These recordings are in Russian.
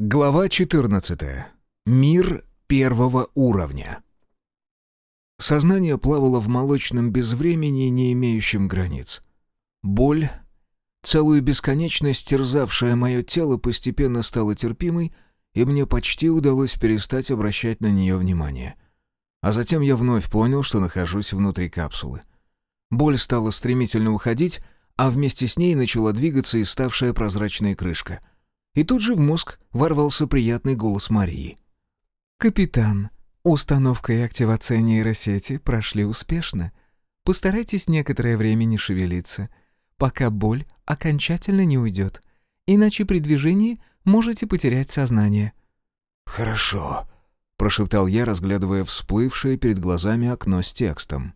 Глава 14. Мир первого уровня. Сознание плавало в молочном безвремени, не имеющем границ. Боль, целую бесконечность терзавшая мое тело, постепенно стала терпимой, и мне почти удалось перестать обращать на нее внимание. А затем я вновь понял, что нахожусь внутри капсулы. Боль стала стремительно уходить, а вместе с ней начала двигаться и ставшая прозрачная крышка — и тут же в мозг ворвался приятный голос Марии. «Капитан, установка и активация нейросети прошли успешно. Постарайтесь некоторое время не шевелиться, пока боль окончательно не уйдет, иначе при движении можете потерять сознание». «Хорошо», — прошептал я, разглядывая всплывшее перед глазами окно с текстом.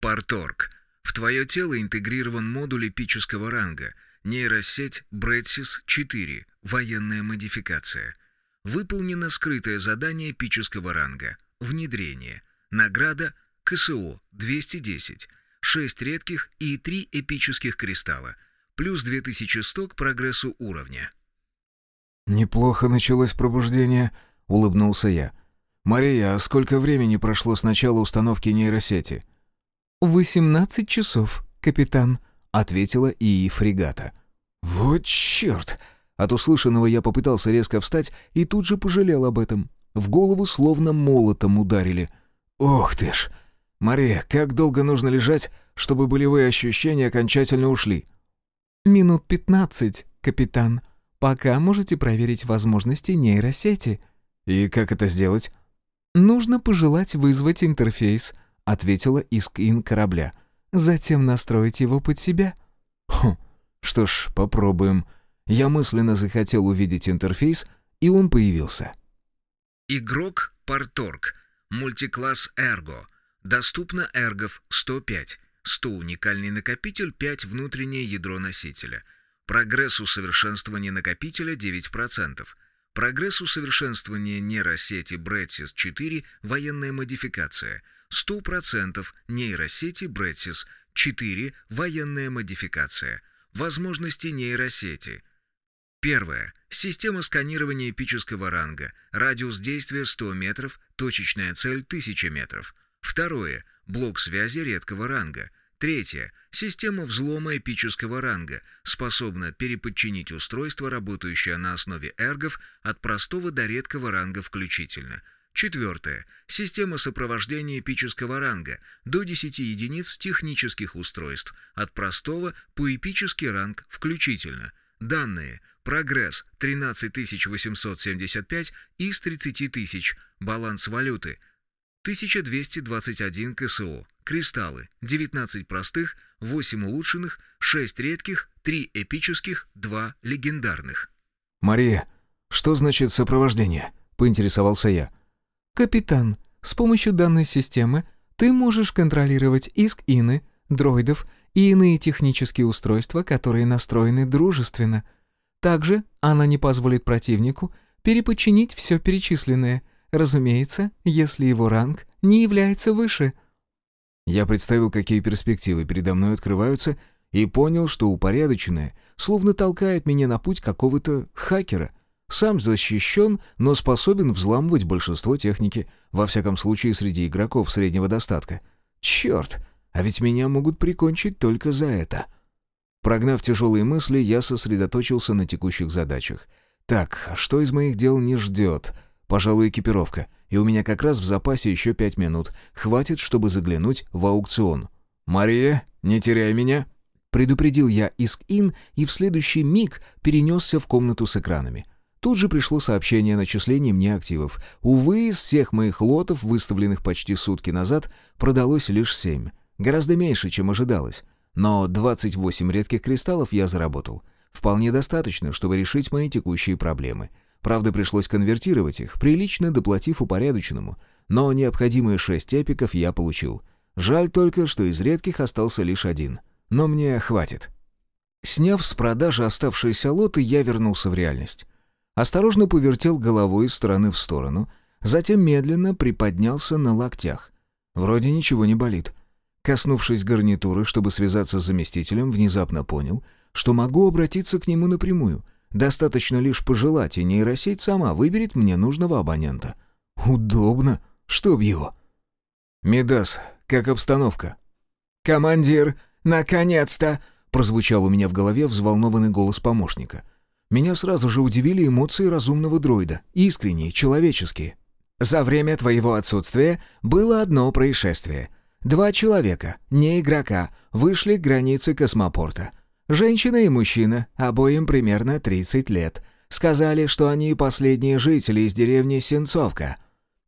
«Парторг. В твое тело интегрирован модуль эпического ранга — Нейросеть Брэдсис-4. Военная модификация. Выполнено скрытое задание эпического ранга. Внедрение. Награда КСО-210. 6 редких и 3 эпических кристалла. Плюс 2100 к прогрессу уровня. «Неплохо началось пробуждение», — улыбнулся я. «Мария, а сколько времени прошло с начала установки нейросети?» «Восемнадцать часов, капитан», — ответила ИИ фрегата. «Вот черт!» От услышанного я попытался резко встать и тут же пожалел об этом. В голову словно молотом ударили. «Ох ты ж! Мария, как долго нужно лежать, чтобы болевые ощущения окончательно ушли?» «Минут пятнадцать, капитан. Пока можете проверить возможности нейросети». «И как это сделать?» «Нужно пожелать вызвать интерфейс», — ответила Искин корабля. Затем настроить его под себя. Хм, что ж, попробуем. Я мысленно захотел увидеть интерфейс, и он появился. Игрок Парторг. Мультикласс Эрго. Доступно эргов 105. 100 уникальный накопитель, 5 внутреннее ядро носителя. Прогресс усовершенствования накопителя 9%. Прогресс усовершенствования нейросети Брэдсис 4 военная модификация. 100% нейросети Брэдсис, 4 военная модификация. Возможности нейросети. Первое. Система сканирования эпического ранга. Радиус действия 100 метров, точечная цель 1000 метров. Второе. Блок связи редкого ранга. Третье. Система взлома эпического ранга. Способна переподчинить устройство, работающее на основе эргов, от простого до редкого ранга включительно. Четвертое. Система сопровождения эпического ранга до 10 единиц технических устройств, от простого по эпический ранг включительно. Данные. Прогресс 13875 из 30 тысяч. Баланс валюты 1221 КСО. Кристаллы 19 простых, 8 улучшенных, 6 редких, 3 эпических, 2 легендарных. «Мария, что значит сопровождение?» — поинтересовался я. «Капитан, с помощью данной системы ты можешь контролировать иск-ины, дроидов и иные технические устройства, которые настроены дружественно. Также она не позволит противнику переподчинить все перечисленное, разумеется, если его ранг не является выше». Я представил, какие перспективы передо мной открываются, и понял, что упорядоченное словно толкает меня на путь какого-то хакера — сам защищен, но способен взламывать большинство техники, во всяком случае среди игроков среднего достатка. Черт, а ведь меня могут прикончить только за это. Прогнав тяжелые мысли, я сосредоточился на текущих задачах. Так, что из моих дел не ждет? Пожалуй, экипировка. И у меня как раз в запасе еще пять минут. Хватит, чтобы заглянуть в аукцион. «Мария, не теряй меня!» Предупредил я Иск-Ин и в следующий миг перенесся в комнату с экранами. Тут же пришло сообщение о начислении мне активов. Увы, из всех моих лотов, выставленных почти сутки назад, продалось лишь семь. Гораздо меньше, чем ожидалось. Но 28 редких кристаллов я заработал. Вполне достаточно, чтобы решить мои текущие проблемы. Правда, пришлось конвертировать их, прилично доплатив упорядоченному. Но необходимые шесть эпиков я получил. Жаль только, что из редких остался лишь один. Но мне хватит. Сняв с продажи оставшиеся лоты, я вернулся в реальность. Осторожно повертел головой из стороны в сторону, затем медленно приподнялся на локтях. Вроде ничего не болит. Коснувшись гарнитуры, чтобы связаться с заместителем, внезапно понял, что могу обратиться к нему напрямую. Достаточно лишь пожелать, и нейросеть сама выберет мне нужного абонента. Удобно, чтоб его. «Медас, как обстановка?» «Командир, наконец-то!» прозвучал у меня в голове взволнованный голос помощника. Меня сразу же удивили эмоции разумного дроида, искренние, человеческие. «За время твоего отсутствия было одно происшествие. Два человека, не игрока, вышли к границе космопорта. Женщина и мужчина, обоим примерно 30 лет. Сказали, что они последние жители из деревни Сенцовка.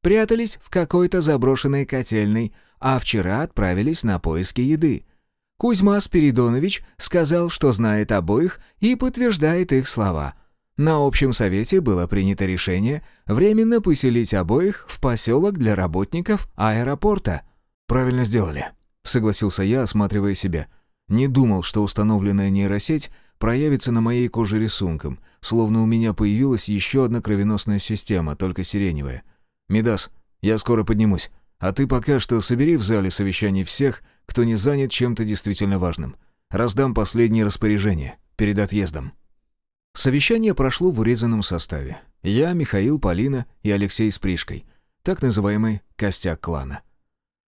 Прятались в какой-то заброшенной котельной, а вчера отправились на поиски еды. Кузьма Спиридонович сказал, что знает обоих и подтверждает их слова. На общем совете было принято решение временно поселить обоих в поселок для работников аэропорта. «Правильно сделали», — согласился я, осматривая себя. Не думал, что установленная нейросеть проявится на моей коже рисунком, словно у меня появилась еще одна кровеносная система, только сиреневая. «Мидас, я скоро поднимусь, а ты пока что собери в зале совещаний всех, кто не занят чем-то действительно важным. Раздам последние распоряжения перед отъездом». Совещание прошло в урезанном составе. Я, Михаил, Полина и Алексей с Пришкой. Так называемый «костяк клана».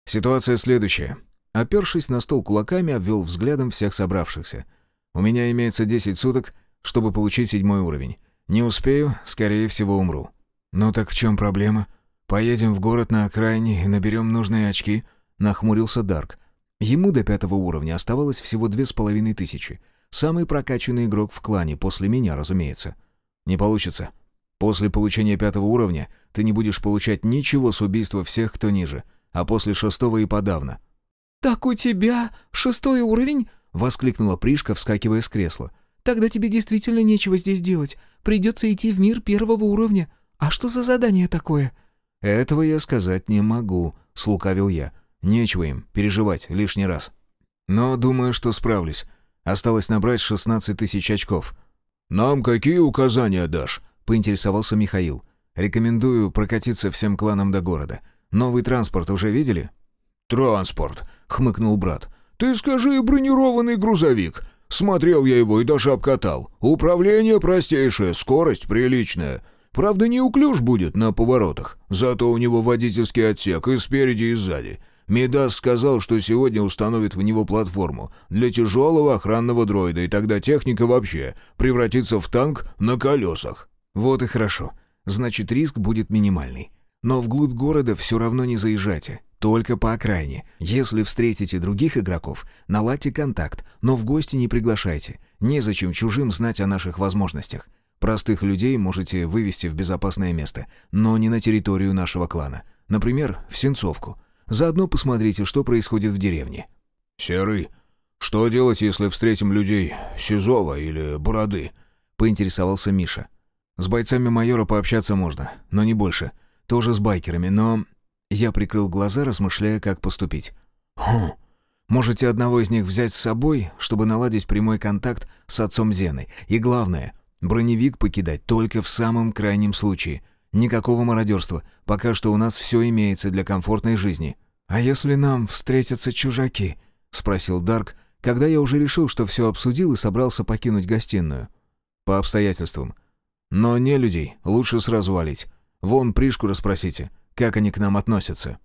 Ситуация следующая. Опершись на стол кулаками, обвел взглядом всех собравшихся. У меня имеется 10 суток, чтобы получить седьмой уровень. Не успею, скорее всего, умру. «Ну так в чем проблема? Поедем в город на окраине и наберем нужные очки», — нахмурился Дарк. Ему до пятого уровня оставалось всего две с половиной тысячи. Самый прокачанный игрок в клане, после меня, разумеется. Не получится. После получения пятого уровня ты не будешь получать ничего с убийства всех, кто ниже, а после шестого и подавно. «Так у тебя шестой уровень?» — воскликнула Пришка, вскакивая с кресла. «Тогда тебе действительно нечего здесь делать. Придется идти в мир первого уровня. А что за задание такое?» «Этого я сказать не могу», — слукавил я. Нечего им переживать лишний раз. Но думаю, что справлюсь. Осталось набрать 16 тысяч очков. «Нам какие указания дашь?» — поинтересовался Михаил. «Рекомендую прокатиться всем кланам до города. Новый транспорт уже видели?» «Транспорт», — хмыкнул брат. «Ты скажи, бронированный грузовик. Смотрел я его и даже обкатал. Управление простейшее, скорость приличная. Правда, неуклюж будет на поворотах. Зато у него водительский отсек и спереди, и сзади. Мидас сказал, что сегодня установит в него платформу для тяжелого охранного дроида, и тогда техника вообще превратится в танк на колесах. Вот и хорошо. Значит, риск будет минимальный. Но вглубь города все равно не заезжайте. Только по окраине. Если встретите других игроков, наладьте контакт, но в гости не приглашайте. Незачем чужим знать о наших возможностях. Простых людей можете вывести в безопасное место, но не на территорию нашего клана. Например, в Сенцовку. Заодно посмотрите, что происходит в деревне». «Серый, что делать, если встретим людей Сизова или Бороды?» — поинтересовался Миша. «С бойцами майора пообщаться можно, но не больше. Тоже с байкерами, но...» Я прикрыл глаза, размышляя, как поступить. «Хм, можете одного из них взять с собой, чтобы наладить прямой контакт с отцом Зены. И главное, броневик покидать только в самом крайнем случае — Никакого мародерства. Пока что у нас все имеется для комфортной жизни». «А если нам встретятся чужаки?» — спросил Дарк, когда я уже решил, что все обсудил и собрался покинуть гостиную. «По обстоятельствам. Но не людей, лучше сразу валить. Вон Пришку расспросите, как они к нам относятся».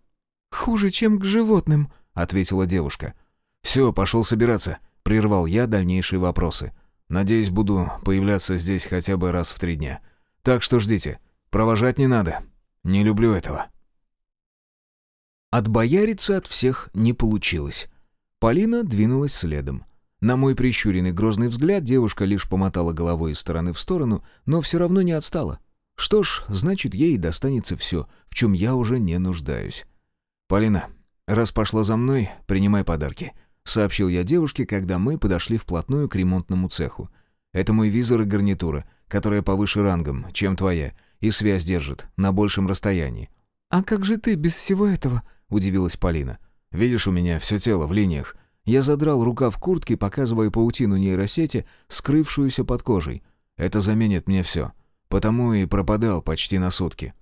«Хуже, чем к животным», — ответила девушка. «Все, пошел собираться», — прервал я дальнейшие вопросы. «Надеюсь, буду появляться здесь хотя бы раз в три дня. Так что ждите. Провожать не надо. Не люблю этого. Отбояриться от всех не получилось. Полина двинулась следом. На мой прищуренный грозный взгляд девушка лишь помотала головой из стороны в сторону, но все равно не отстала. Что ж, значит, ей достанется все, в чем я уже не нуждаюсь. «Полина, раз пошла за мной, принимай подарки», — сообщил я девушке, когда мы подошли вплотную к ремонтному цеху. «Это мой визор и гарнитура, которая повыше рангом, чем твоя, и связь держит на большем расстоянии». «А как же ты без всего этого?» — удивилась Полина. «Видишь, у меня все тело в линиях. Я задрал рука в куртке, показывая паутину нейросети, скрывшуюся под кожей. Это заменит мне все. Потому и пропадал почти на сутки».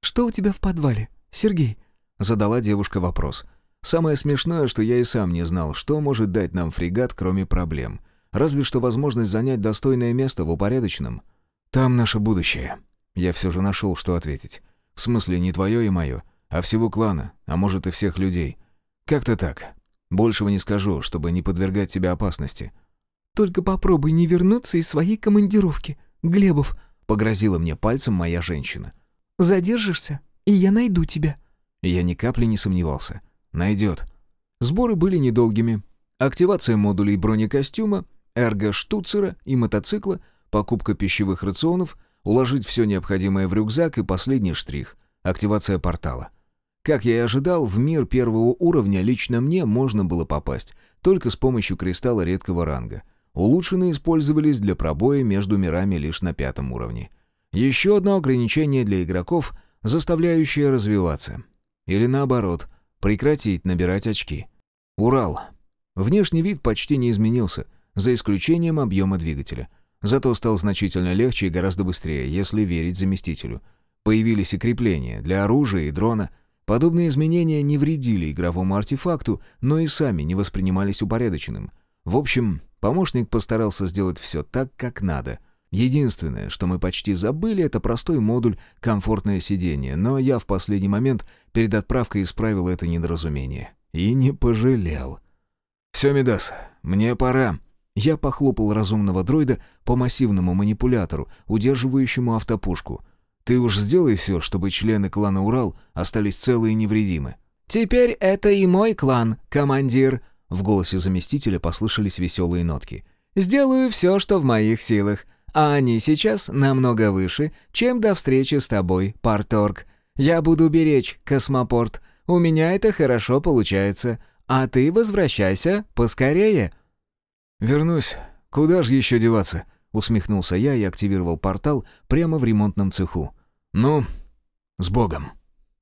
«Что у тебя в подвале, Сергей?» — задала девушка вопрос. «Самое смешное, что я и сам не знал, что может дать нам фрегат, кроме проблем. Разве что возможность занять достойное место в упорядоченном. Там наше будущее. Я все же нашел, что ответить. В смысле, не твое и мое, а всего клана, а может и всех людей. Как-то так. Большего не скажу, чтобы не подвергать тебя опасности. «Только попробуй не вернуться из своей командировки, Глебов», — погрозила мне пальцем моя женщина. «Задержишься, и я найду тебя». Я ни капли не сомневался. Найдет. Сборы были недолгими. Активация модулей бронекостюма, эрго-штуцера и мотоцикла, покупка пищевых рационов, уложить все необходимое в рюкзак и последний штрих — активация портала. Как я и ожидал, в мир первого уровня лично мне можно было попасть только с помощью кристалла редкого ранга. Улучшенные использовались для пробоя между мирами лишь на пятом уровне. Еще одно ограничение для игроков, заставляющее развиваться. Или наоборот, прекратить набирать очки. Урал. Внешний вид почти не изменился, за исключением объема двигателя. Зато стал значительно легче и гораздо быстрее, если верить заместителю. Появились и крепления для оружия и дрона. Подобные изменения не вредили игровому артефакту, но и сами не воспринимались упорядоченным. В общем, помощник постарался сделать все так, как надо. Единственное, что мы почти забыли, это простой модуль «комфортное сиденье», но я в последний момент перед отправкой исправил это недоразумение. И не пожалел. «Все, Медас, мне пора». Я похлопал разумного дроида по массивному манипулятору, удерживающему автопушку. «Ты уж сделай все, чтобы члены клана Урал остались целы и невредимы». «Теперь это и мой клан, командир», — в голосе заместителя послышались веселые нотки. «Сделаю все, что в моих силах а они сейчас намного выше, чем до встречи с тобой, Парторг. Я буду беречь космопорт. У меня это хорошо получается. А ты возвращайся поскорее». «Вернусь. Куда же еще деваться?» — усмехнулся я и активировал портал прямо в ремонтном цеху. «Ну, с Богом».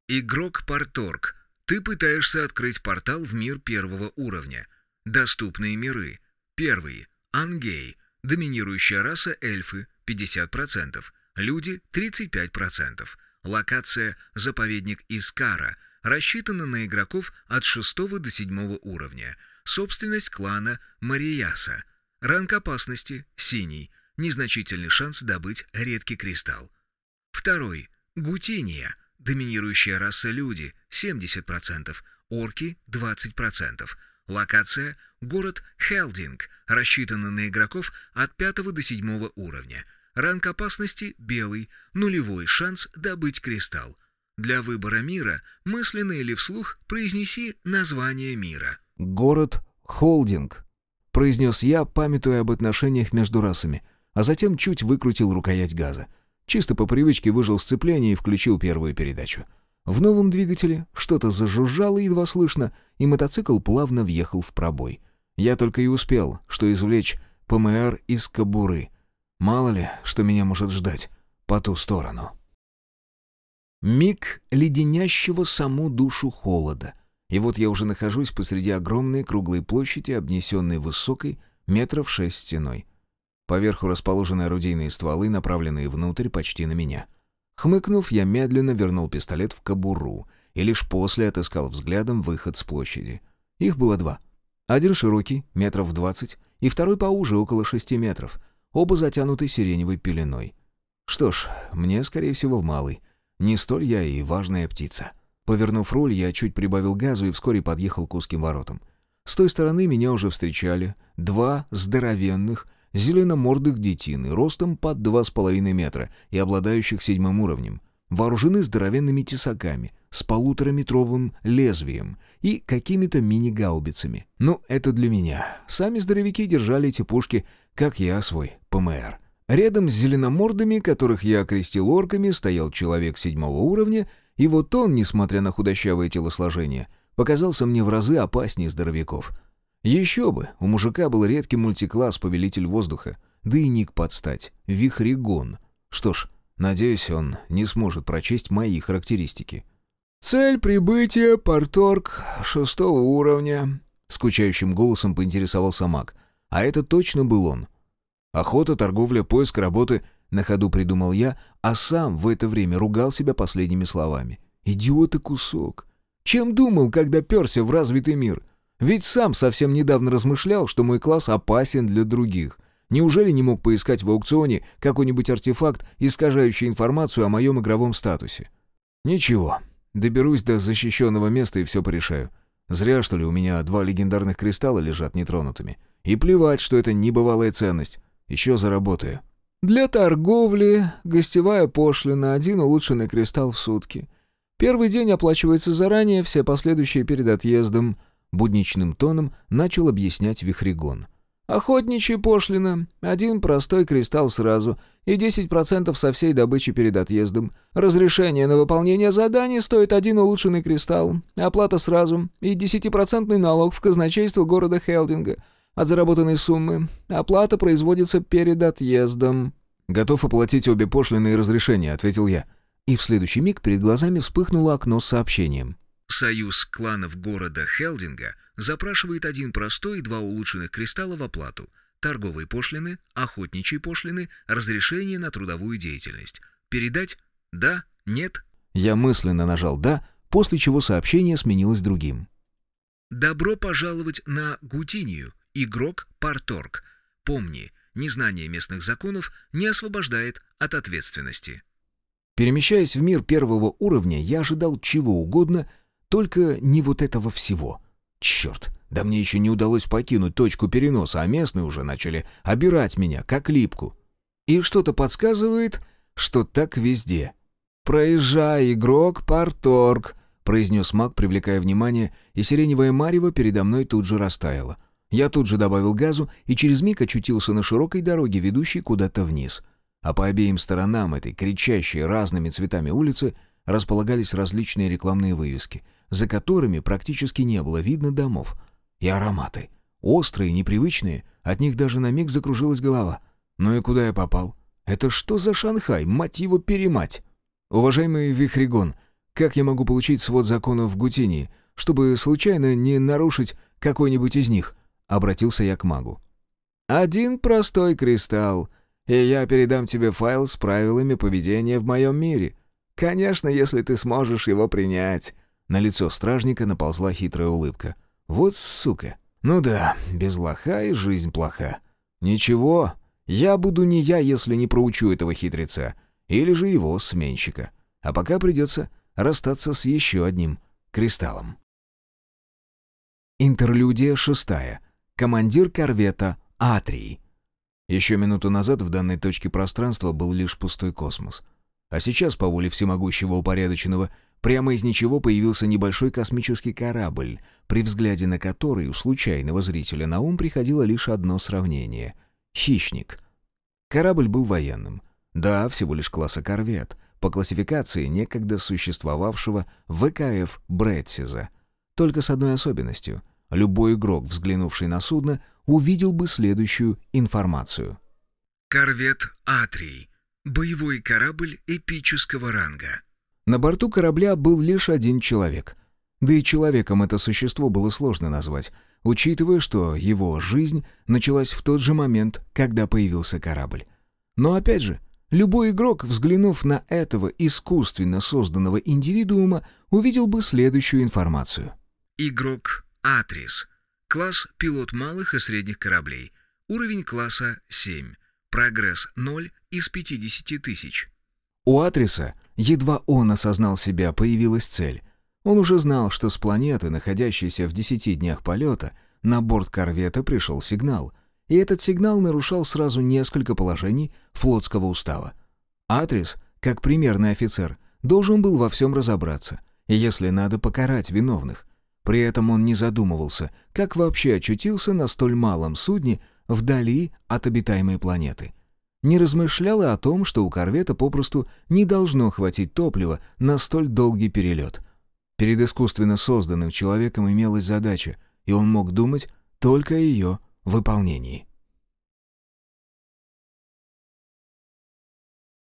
Игрок Парторг. Ты пытаешься открыть портал в мир первого уровня. Доступные миры. Первый. Ангей. Доминирующая раса эльфы 50%, люди 35%. Локация «Заповедник Искара» рассчитана на игроков от 6 до 7 уровня. Собственность клана Марияса. Ранг опасности – синий. Незначительный шанс добыть редкий кристалл. Второй. Гутиния. Доминирующая раса люди – 70%, орки – 20%. Локация – город Хелдинг, рассчитана на игроков от 5 до 7 уровня. Ранг опасности – белый, нулевой шанс добыть кристалл. Для выбора мира мысленно или вслух произнеси название мира. «Город Холдинг», — произнес я, памятуя об отношениях между расами, а затем чуть выкрутил рукоять газа. Чисто по привычке выжил сцепление и включил первую передачу. В новом двигателе что-то зажужжало едва слышно, и мотоцикл плавно въехал в пробой. Я только и успел, что извлечь ПМР из кобуры. Мало ли, что меня может ждать по ту сторону. Миг леденящего саму душу холода. И вот я уже нахожусь посреди огромной круглой площади, обнесенной высокой, метров шесть стеной. Поверху расположены орудийные стволы, направленные внутрь почти на меня — Хмыкнув, я медленно вернул пистолет в кобуру и лишь после отыскал взглядом выход с площади. Их было два. Один широкий, метров двадцать, и второй поуже, около шести метров, оба затянуты сиреневой пеленой. Что ж, мне, скорее всего, в малый. Не столь я и важная птица. Повернув руль, я чуть прибавил газу и вскоре подъехал к узким воротам. С той стороны меня уже встречали два здоровенных, зеленомордых детины, ростом под два с половиной метра и обладающих седьмым уровнем, вооружены здоровенными тесаками, с полутораметровым лезвием и какими-то мини-гаубицами. Ну, это для меня. Сами здоровяки держали эти пушки, как я свой ПМР. Рядом с зеленомордами, которых я окрестил орками, стоял человек седьмого уровня, и вот он, несмотря на худощавое телосложение, показался мне в разы опаснее здоровяков — еще бы, у мужика был редкий мультикласс «Повелитель воздуха», да и ник подстать — «Вихригон». Что ж, надеюсь, он не сможет прочесть мои характеристики. «Цель прибытия, порторг шестого уровня», — скучающим голосом поинтересовался маг. А это точно был он. «Охота, торговля, поиск работы», — на ходу придумал я, а сам в это время ругал себя последними словами. «Идиот и кусок! Чем думал, когда перся в развитый мир?» Ведь сам совсем недавно размышлял, что мой класс опасен для других. Неужели не мог поискать в аукционе какой-нибудь артефакт, искажающий информацию о моем игровом статусе? Ничего, доберусь до защищенного места и все порешаю. Зря, что ли, у меня два легендарных кристалла лежат нетронутыми. И плевать, что это небывалая ценность. Еще заработаю. Для торговли гостевая пошлина, один улучшенный кристалл в сутки. Первый день оплачивается заранее, все последующие перед отъездом. Будничным тоном начал объяснять Вихригон. Охотничья пошлина, один простой кристалл сразу и 10% со всей добычи перед отъездом. Разрешение на выполнение заданий стоит один улучшенный кристалл, оплата сразу и 10% налог в казначейство города Хелдинга — от заработанной суммы. Оплата производится перед отъездом». «Готов оплатить обе пошлины и разрешения», — ответил я. И в следующий миг перед глазами вспыхнуло окно с сообщением. «Союз кланов города Хелдинга запрашивает один простой и два улучшенных кристалла в оплату. Торговые пошлины, охотничьи пошлины, разрешение на трудовую деятельность. Передать? Да? Нет?» Я мысленно нажал «да», после чего сообщение сменилось другим. «Добро пожаловать на Гутинию. Игрок Парторг. Помни, незнание местных законов не освобождает от ответственности. Перемещаясь в мир первого уровня, я ожидал чего угодно, только не вот этого всего. Черт, да мне еще не удалось покинуть точку переноса, а местные уже начали обирать меня, как липку. И что-то подсказывает, что так везде. «Проезжай, игрок, Парторг», — произнес маг, привлекая внимание, и сиреневая марево передо мной тут же растаяла. Я тут же добавил газу и через миг очутился на широкой дороге, ведущей куда-то вниз. А по обеим сторонам этой кричащей разными цветами улицы располагались различные рекламные вывески, за которыми практически не было видно домов. И ароматы. Острые, непривычные, от них даже на миг закружилась голова. Ну и куда я попал? Это что за Шанхай, мать его перемать? Уважаемый Вихригон, как я могу получить свод законов в Гутинии, чтобы случайно не нарушить какой-нибудь из них? — обратился я к магу. «Один простой кристалл, и я передам тебе файл с правилами поведения в моем мире. Конечно, если ты сможешь его принять». На лицо стражника наползла хитрая улыбка. «Вот сука! Ну да, без лоха и жизнь плоха. Ничего, я буду не я, если не проучу этого хитреца, или же его сменщика. А пока придется расстаться с еще одним кристаллом». Интерлюдия шестая командир корвета «Атрий». Еще минуту назад в данной точке пространства был лишь пустой космос. А сейчас, по воле всемогущего упорядоченного, прямо из ничего появился небольшой космический корабль, при взгляде на который у случайного зрителя на ум приходило лишь одно сравнение — «Хищник». Корабль был военным. Да, всего лишь класса корвет, по классификации некогда существовавшего ВКФ Брэдсиза. Только с одной особенностью — Любой игрок, взглянувший на судно, увидел бы следующую информацию. Корвет «Атрий». Боевой корабль эпического ранга. На борту корабля был лишь один человек. Да и человеком это существо было сложно назвать, учитывая, что его жизнь началась в тот же момент, когда появился корабль. Но опять же, любой игрок, взглянув на этого искусственно созданного индивидуума, увидел бы следующую информацию. Игрок Атрис. Класс пилот малых и средних кораблей. Уровень класса 7. Прогресс 0 из 50 тысяч. У Атриса, едва он осознал себя, появилась цель. Он уже знал, что с планеты, находящейся в 10 днях полета, на борт корвета пришел сигнал. И этот сигнал нарушал сразу несколько положений флотского устава. Атрис, как примерный офицер, должен был во всем разобраться, если надо покарать виновных. При этом он не задумывался, как вообще очутился на столь малом судне вдали от обитаемой планеты. Не размышлял и о том, что у корвета попросту не должно хватить топлива на столь долгий перелет. Перед искусственно созданным человеком имелась задача, и он мог думать только о ее выполнении.